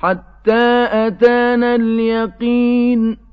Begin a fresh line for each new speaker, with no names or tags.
حَتَّىٰ أَتَانَا الْيَقِينُ.